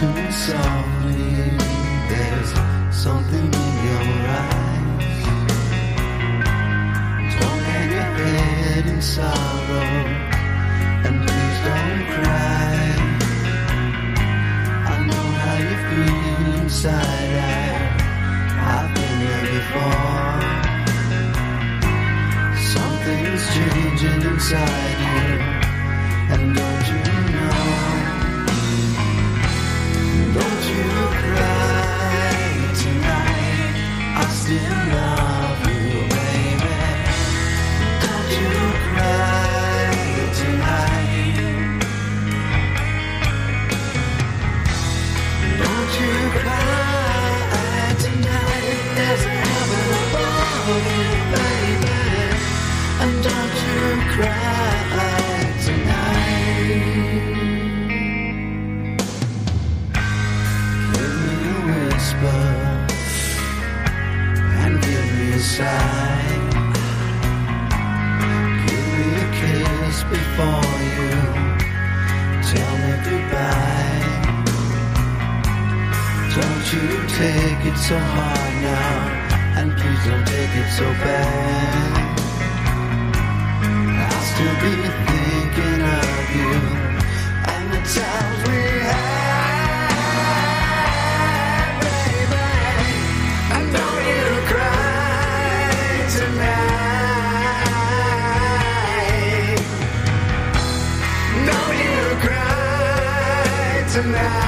softly. There's something in your eyes. Don't your head in sorrow, and please don't cry. I know how you feel inside. I've been there before. Something's changing inside you, and don't you know? Give me a kiss before you tell me goodbye. Don't you take it so hard now, and please don't take it so bad. I'll still be thinking of you tonight.